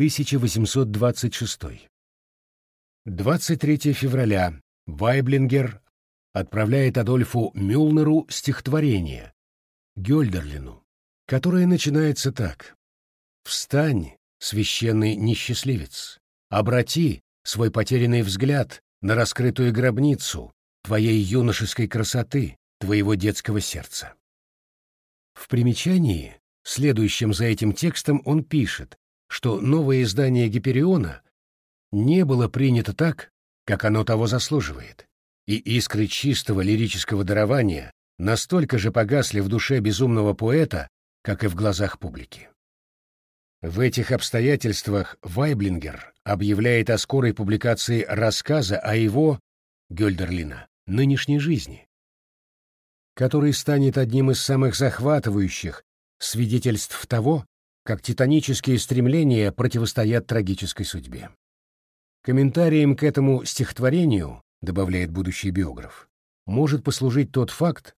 1826. 23 февраля. Вайблингер отправляет Адольфу Мюлнеру стихотворение Гёльдерлину, которое начинается так. «Встань, священный несчастливец, обрати свой потерянный взгляд на раскрытую гробницу твоей юношеской красоты, твоего детского сердца». В примечании, следующем за этим текстом, он пишет, что новое издание Гипериона не было принято так, как оно того заслуживает, и искры чистого лирического дарования настолько же погасли в душе безумного поэта, как и в глазах публики. В этих обстоятельствах Вайблингер объявляет о скорой публикации рассказа о его, Гёльдерлина, нынешней жизни, который станет одним из самых захватывающих свидетельств того, как титанические стремления противостоят трагической судьбе. Комментарием к этому стихотворению, добавляет будущий биограф, может послужить тот факт,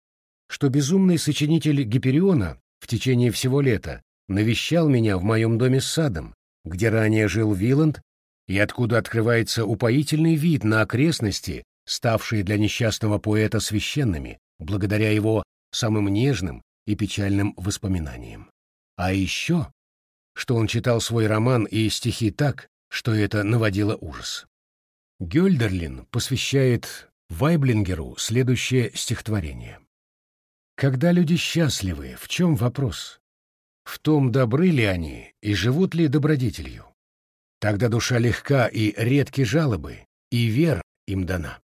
что безумный сочинитель Гипериона в течение всего лета навещал меня в моем доме с садом, где ранее жил Виланд, и откуда открывается упоительный вид на окрестности, ставшие для несчастного поэта священными, благодаря его самым нежным и печальным воспоминаниям. А еще, что он читал свой роман и стихи так, что это наводило ужас. Гёльдерлин посвящает Вайблингеру следующее стихотворение. «Когда люди счастливы, в чем вопрос? В том, добры ли они и живут ли добродетелью. Тогда душа легка и редки жалобы, и вера им дана».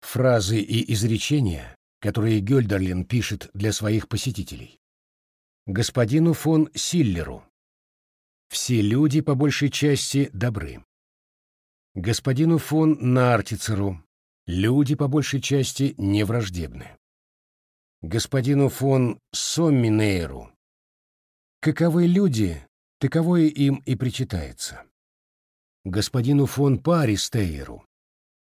Фразы и изречения, которые Гёльдерлин пишет для своих посетителей. Господину фон Силлеру. Все люди, по большей части, добры. Господину фон Нартицеру. Люди, по большей части, не враждебны. Господину фон Сомминейру. Каковы люди, таковое им и причитается. Господину фон Паристейру.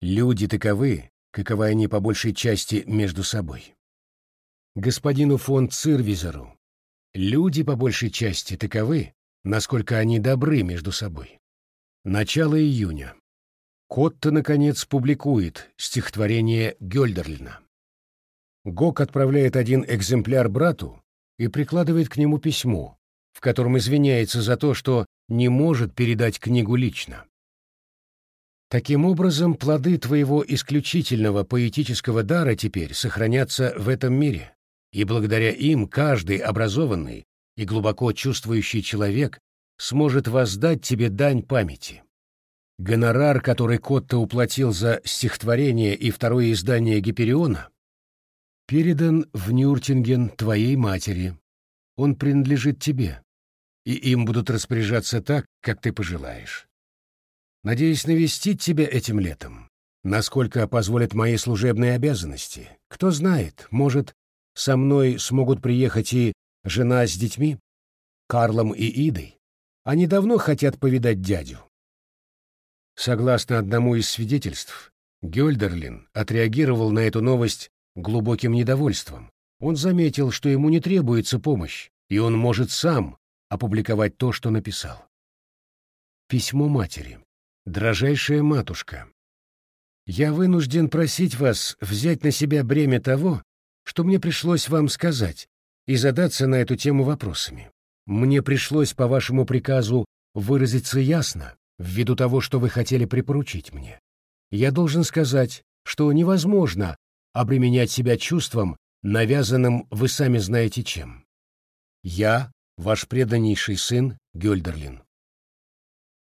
Люди таковы, каковы они по большей части между собой. Господину фон Цирвизеру. Люди по большей части таковы, насколько они добры между собой. Начало июня. Котта, наконец, публикует стихотворение Гёльдерлина. Гок отправляет один экземпляр брату и прикладывает к нему письмо, в котором извиняется за то, что не может передать книгу лично. Таким образом, плоды твоего исключительного поэтического дара теперь сохранятся в этом мире, и благодаря им каждый образованный и глубоко чувствующий человек сможет воздать тебе дань памяти. Гонорар, который Котто уплатил за стихотворение и второе издание Гипериона, передан в Нюртинген твоей матери. Он принадлежит тебе, и им будут распоряжаться так, как ты пожелаешь. Надеюсь навестить тебя этим летом, насколько позволят мои служебные обязанности. Кто знает, может, со мной смогут приехать и жена с детьми, Карлом и Идой. Они давно хотят повидать дядю. Согласно одному из свидетельств, Гёльдерлин отреагировал на эту новость глубоким недовольством. Он заметил, что ему не требуется помощь, и он может сам опубликовать то, что написал. Письмо матери. Дрожайшая матушка, я вынужден просить вас взять на себя бремя того, что мне пришлось вам сказать, и задаться на эту тему вопросами. Мне пришлось по вашему приказу выразиться ясно, ввиду того, что вы хотели припоручить мне. Я должен сказать, что невозможно обременять себя чувством, навязанным вы сами знаете чем. Я, ваш преданнейший сын Гёльдерлин.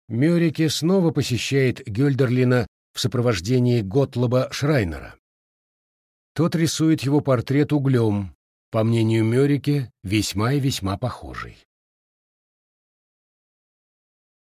Мёрике снова посещает Гёльдерлина в сопровождении Готлоба Шрайнера. Тот рисует его портрет углем, по мнению Мёрике, весьма и весьма похожий.